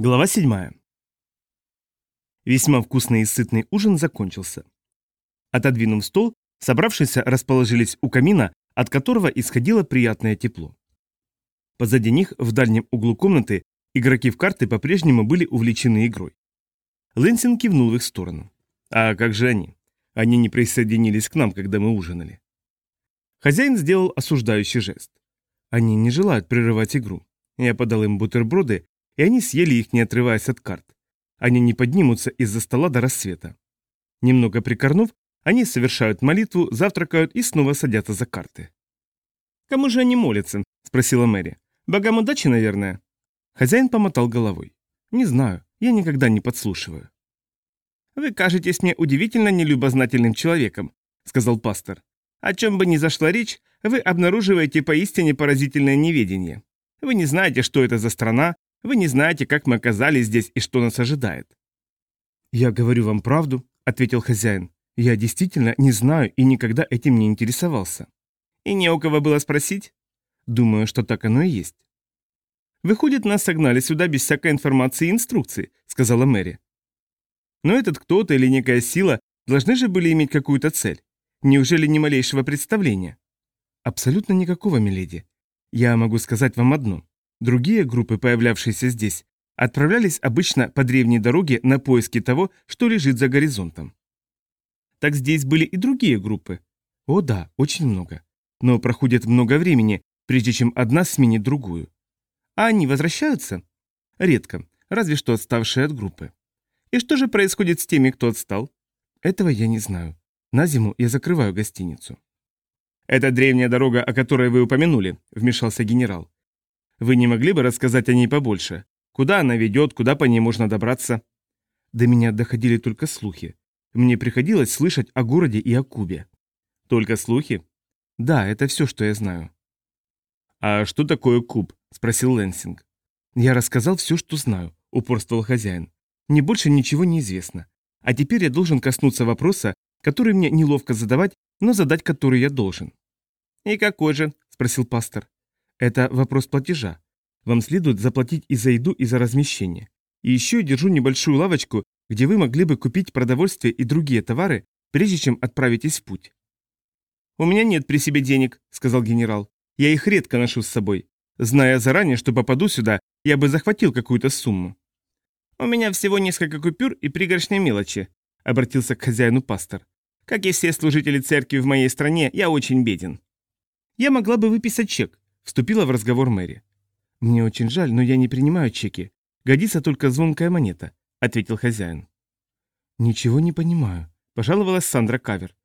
Глава 7. Весьма вкусный и сытный ужин закончился. Отодвинув стол, собравшиеся расположились у камина, от которого исходило приятное тепло. Позади них, в дальнем углу комнаты, игроки в карты по-прежнему были увлечены игрой. Лэнсин кивнул в их сторону. «А как же они? Они не присоединились к нам, когда мы ужинали». Хозяин сделал осуждающий жест. «Они не желают прерывать игру. Я подал им бутерброды, и они съели их, не отрываясь от карт. Они не поднимутся из-за стола до рассвета. Немного прикорнув, они совершают молитву, завтракают и снова садятся за карты. «Кому же они молятся?» – спросила Мэри. «Богам удачи, наверное?» Хозяин помотал головой. «Не знаю, я никогда не подслушиваю». «Вы кажетесь мне удивительно нелюбознательным человеком», – сказал пастор. «О чем бы ни зашла речь, вы обнаруживаете поистине поразительное неведение. Вы не знаете, что это за страна, вы не знаете, как мы оказались здесь и что нас ожидает». «Я говорю вам правду», — ответил хозяин. «Я действительно не знаю и никогда этим не интересовался». «И не у кого было спросить?» «Думаю, что так оно и есть». «Выходит, нас согнали сюда без всякой информации и инструкции», — сказала Мэри. «Но этот кто-то или некая сила должны же были иметь какую-то цель. Неужели ни малейшего представления?» «Абсолютно никакого, миледи. Я могу сказать вам одно. Другие группы, появлявшиеся здесь, отправлялись обычно по древней дороге на поиски того, что лежит за горизонтом. Так здесь были и другие группы. О да, очень много. Но проходит много времени, прежде чем одна сменит другую. А они возвращаются? Редко, разве что отставшие от группы. И что же происходит с теми, кто отстал? Этого я не знаю. На зиму я закрываю гостиницу. «Это древняя дорога, о которой вы упомянули», — вмешался генерал. Вы не могли бы рассказать о ней побольше? Куда она ведет, куда по ней можно добраться?» До меня доходили только слухи. Мне приходилось слышать о городе и о Кубе. «Только слухи?» «Да, это все, что я знаю». «А что такое Куб?» – спросил Лэнсинг. «Я рассказал все, что знаю», – упорствовал хозяин. «Мне больше ничего не известно. А теперь я должен коснуться вопроса, который мне неловко задавать, но задать который я должен». «И какой же?» – спросил пастор. Это вопрос платежа. Вам следует заплатить и за еду, и за размещение. И еще я держу небольшую лавочку, где вы могли бы купить продовольствие и другие товары, прежде чем отправитесь в путь. «У меня нет при себе денег», — сказал генерал. «Я их редко ношу с собой. Зная заранее, что попаду сюда, я бы захватил какую-то сумму». «У меня всего несколько купюр и пригоршня мелочи», — обратился к хозяину пастор. «Как и все служители церкви в моей стране, я очень беден». «Я могла бы выписать чек», Вступила в разговор Мэри. «Мне очень жаль, но я не принимаю чеки. Годится только звонкая монета», — ответил хозяин. «Ничего не понимаю», — пожаловалась Сандра Кавер.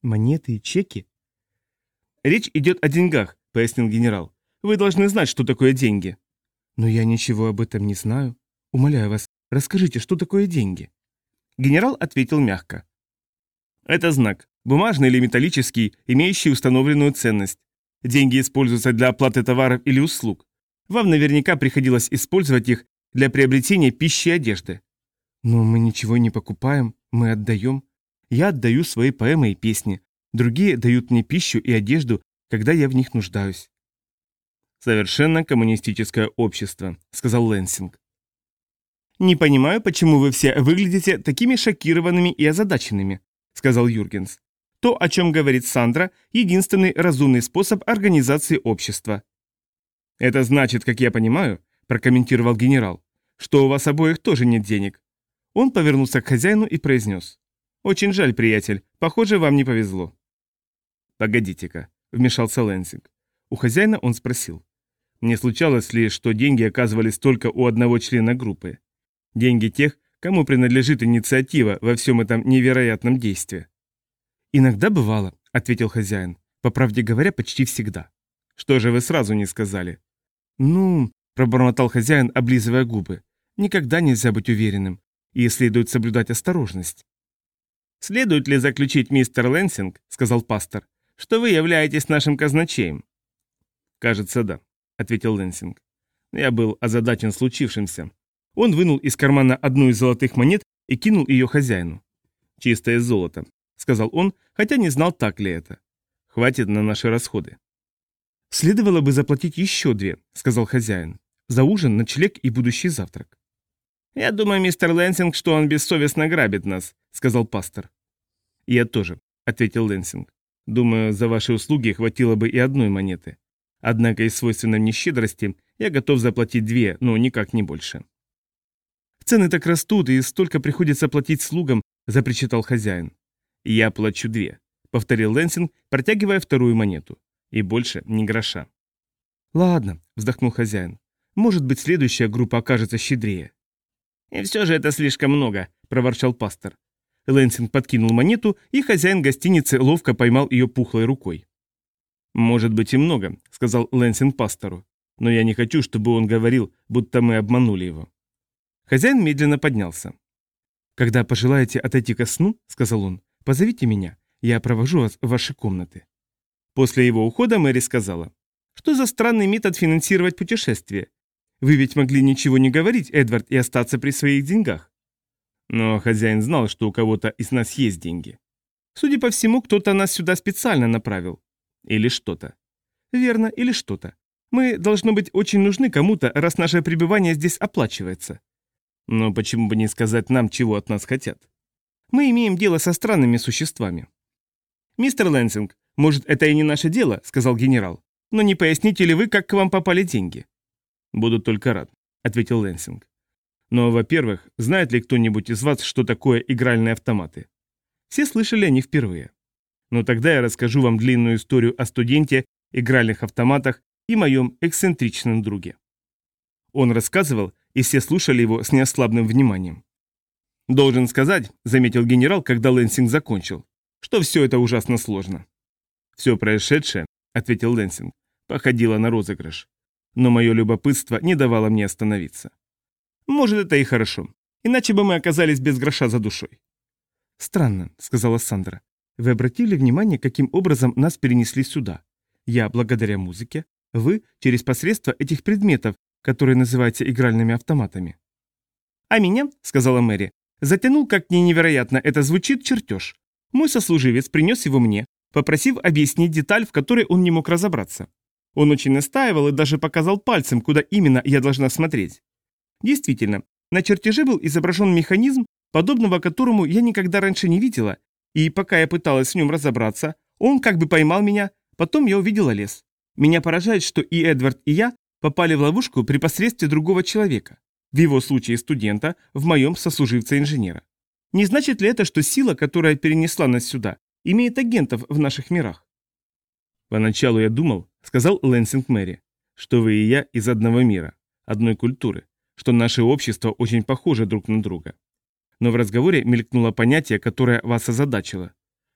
«Монеты и чеки?» «Речь идет о деньгах», — пояснил генерал. «Вы должны знать, что такое деньги». «Но я ничего об этом не знаю. Умоляю вас, расскажите, что такое деньги?» Генерал ответил мягко. «Это знак, бумажный или металлический, имеющий установленную ценность. Деньги используются для оплаты товаров или услуг. Вам наверняка приходилось использовать их для приобретения пищи и одежды. Но мы ничего не покупаем, мы отдаем. Я отдаю свои поэмы и песни. Другие дают мне пищу и одежду, когда я в них нуждаюсь. «Совершенно коммунистическое общество», — сказал Лэнсинг. «Не понимаю, почему вы все выглядите такими шокированными и озадаченными», — сказал Юргенс. То, о чем говорит Сандра, единственный разумный способ организации общества. «Это значит, как я понимаю», – прокомментировал генерал, – «что у вас обоих тоже нет денег». Он повернулся к хозяину и произнес. «Очень жаль, приятель, похоже, вам не повезло». «Погодите-ка», – вмешался Лэнсинг. У хозяина он спросил. «Не случалось ли, что деньги оказывались только у одного члена группы? Деньги тех, кому принадлежит инициатива во всем этом невероятном действии?» «Иногда бывало», — ответил хозяин. «По правде говоря, почти всегда». «Что же вы сразу не сказали?» «Ну...» — пробормотал хозяин, облизывая губы. «Никогда нельзя быть уверенным, и следует соблюдать осторожность». «Следует ли заключить, мистер Лэнсинг, — сказал пастор, — что вы являетесь нашим казначеем?» «Кажется, да», — ответил Лэнсинг. Я был озадачен случившимся. Он вынул из кармана одну из золотых монет и кинул ее хозяину. Чистое золото, сказал он, хотя не знал, так ли это. Хватит на наши расходы. Следовало бы заплатить еще две, сказал хозяин. За ужин, ночлег и будущий завтрак. «Я думаю, мистер Лэнсинг, что он бессовестно грабит нас», — сказал пастор. «Я тоже», — ответил Лэнсинг. «Думаю, за ваши услуги хватило бы и одной монеты. Однако из свойственной мне щедрости я готов заплатить две, но никак не больше». «Цены так растут, и столько приходится платить слугам», — запричитал хозяин. «Я плачу две», — повторил Лэнсинг, протягивая вторую монету. «И больше ни гроша». «Ладно», — вздохнул хозяин. «Может быть, следующая группа окажется щедрее». «И все же это слишком много», — проворчал пастор. Лэнсинг подкинул монету, и хозяин гостиницы ловко поймал ее пухлой рукой. «Может быть и много», — сказал Лэнсинг пастору. «Но я не хочу, чтобы он говорил, будто мы обманули его». Хозяин медленно поднялся. «Когда пожелаете отойти ко сну, — сказал он, — позовите меня, я провожу вас в ваши комнаты». После его ухода Мэри сказала, «Что за странный метод финансировать путешествие? Вы ведь могли ничего не говорить, Эдвард, и остаться при своих деньгах». Но хозяин знал, что у кого-то из нас есть деньги. Судя по всему, кто-то нас сюда специально направил. Или что-то. Верно, или что-то. Мы, должно быть, очень нужны кому-то, раз наше пребывание здесь оплачивается. Но почему бы не сказать нам, чего от нас хотят? Мы имеем дело со странными существами. Мистер Лэнсинг, может, это и не наше дело, сказал генерал. Но не поясните ли вы, как к вам попали деньги? Буду только рад, ответил Лэнсинг. Но, во-первых, знает ли кто-нибудь из вас, что такое игральные автоматы? Все слышали о них впервые. Но тогда я расскажу вам длинную историю о студенте, игральных автоматах и моем эксцентричном друге. Он рассказывал, и все слушали его с неослабным вниманием. «Должен сказать», — заметил генерал, когда Лэнсинг закончил, — «что все это ужасно сложно». «Все происшедшее», — ответил Лэнсинг, — «походило на розыгрыш. Но мое любопытство не давало мне остановиться. Может, это и хорошо. Иначе бы мы оказались без гроша за душой. Странно, сказала Сандра. Вы обратили внимание, каким образом нас перенесли сюда? Я благодаря музыке, вы через посредство этих предметов, которые называются игральными автоматами. А меня, сказала Мэри, затянул, как мне невероятно это звучит, чертеж. Мой сослуживец принес его мне, попросив объяснить деталь, в которой он не мог разобраться. Он очень настаивал и даже показал пальцем, куда именно я должна смотреть. Действительно, на чертеже был изображен механизм, подобного которому я никогда раньше не видела, и пока я пыталась в нем разобраться, он как бы поймал меня, потом я увидела лес. Меня поражает, что и Эдвард, и я попали в ловушку при посредстве другого человека. В его случае студента, в моем сослуживца-инженера. Не значит ли это, что сила, которая перенесла нас сюда, имеет агентов в наших мирах? Поначалу я думал, сказал Лэнсинг Мэри, что вы и я из одного мира, одной культуры что наши общества очень похожи друг на друга. Но в разговоре мелькнуло понятие, которое вас озадачило.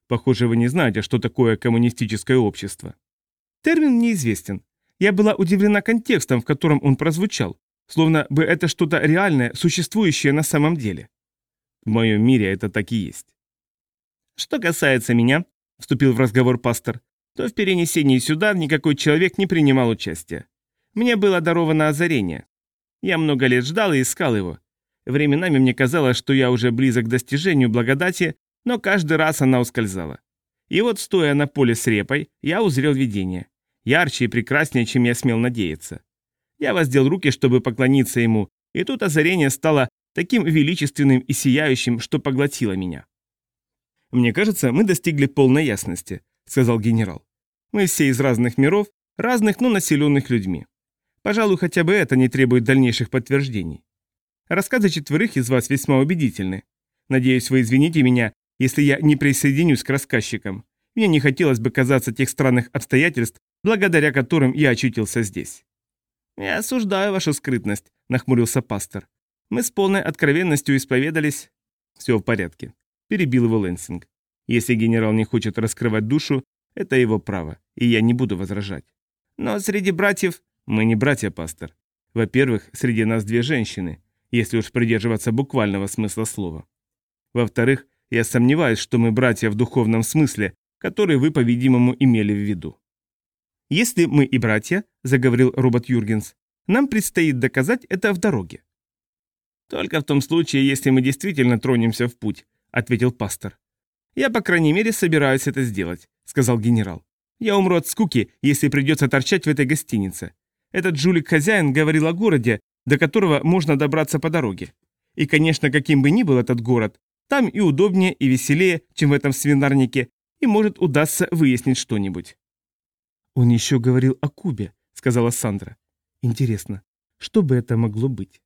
Похоже, вы не знаете, что такое коммунистическое общество. Термин неизвестен. Я была удивлена контекстом, в котором он прозвучал, словно бы это что-то реальное, существующее на самом деле. В моем мире это так и есть. Что касается меня, вступил в разговор пастор, то в перенесении сюда никакой человек не принимал участия. Мне было даровано озарение. Я много лет ждал и искал его. Временами мне казалось, что я уже близок к достижению благодати, но каждый раз она ускользала. И вот, стоя на поле с репой, я узрел видение. Ярче и прекраснее, чем я смел надеяться. Я воздел руки, чтобы поклониться ему, и тут озарение стало таким величественным и сияющим, что поглотило меня. «Мне кажется, мы достигли полной ясности», — сказал генерал. «Мы все из разных миров, разных, но населенных людьми. Пожалуй, хотя бы это не требует дальнейших подтверждений. Рассказы четверых из вас весьма убедительны. Надеюсь, вы извините меня, если я не присоединюсь к рассказчикам. Мне не хотелось бы казаться тех странных обстоятельств, благодаря которым я очутился здесь. «Я осуждаю вашу скрытность», — нахмурился пастор. «Мы с полной откровенностью исповедались...» «Все в порядке», — перебил его Лэнсинг. «Если генерал не хочет раскрывать душу, это его право, и я не буду возражать». «Но среди братьев...» Мы не братья, пастор. Во-первых, среди нас две женщины, если уж придерживаться буквального смысла слова. Во-вторых, я сомневаюсь, что мы братья в духовном смысле, который вы, по-видимому, имели в виду. «Если мы и братья», — заговорил робот Юргенс, — «нам предстоит доказать это в дороге». «Только в том случае, если мы действительно тронемся в путь», — ответил пастор. «Я, по крайней мере, собираюсь это сделать», — сказал генерал. «Я умру от скуки, если придется торчать в этой гостинице. Этот жулик-хозяин говорил о городе, до которого можно добраться по дороге. И, конечно, каким бы ни был этот город, там и удобнее, и веселее, чем в этом свинарнике, и может удастся выяснить что-нибудь. «Он еще говорил о Кубе», — сказала Сандра. «Интересно, что бы это могло быть?»